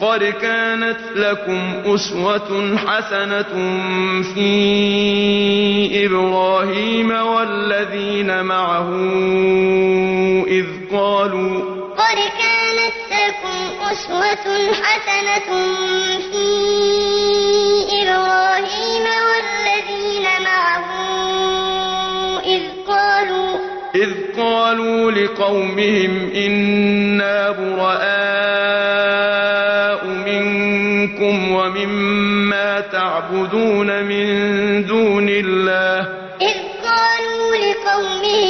قد كانت لكم أسوة حسنة في إبراهيم والذين معه إذ قالوا قد كانت لكم أسوة حسنة في إبراهيم والذين معه إذ قالوا إذ قالوا لقومهم إنا براء منكم ومما تعبدون من دون الله. إذ قالوا لقومهم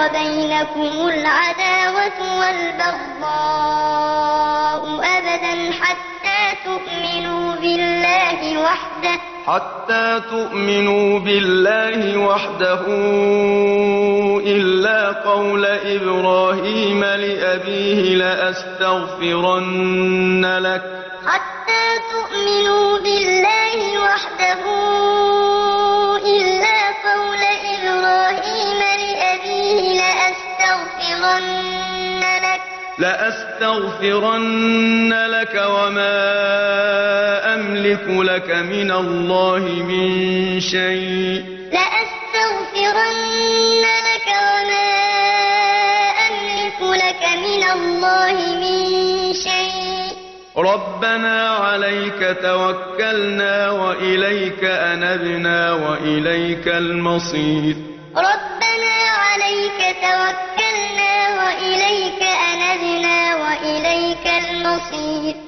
وبينكم العداوة والبغضاء أبدا حتى تؤمنوا بالله وحده. حتى تؤمنوا بالله وحده إلا قول إبراهيم لأبيه لأستغفرن لك. حتى تؤمنوا بالله وحده لأستغفرن لك وما أملك لك من الله من شيء. لأستغفرن لك وما أملك لك من الله من شيء. ربنا عليك توكلنا وإليك أنبنا وإليك المصير. ربنا عليك توكلنا وإليك أنبنا وإليك المصير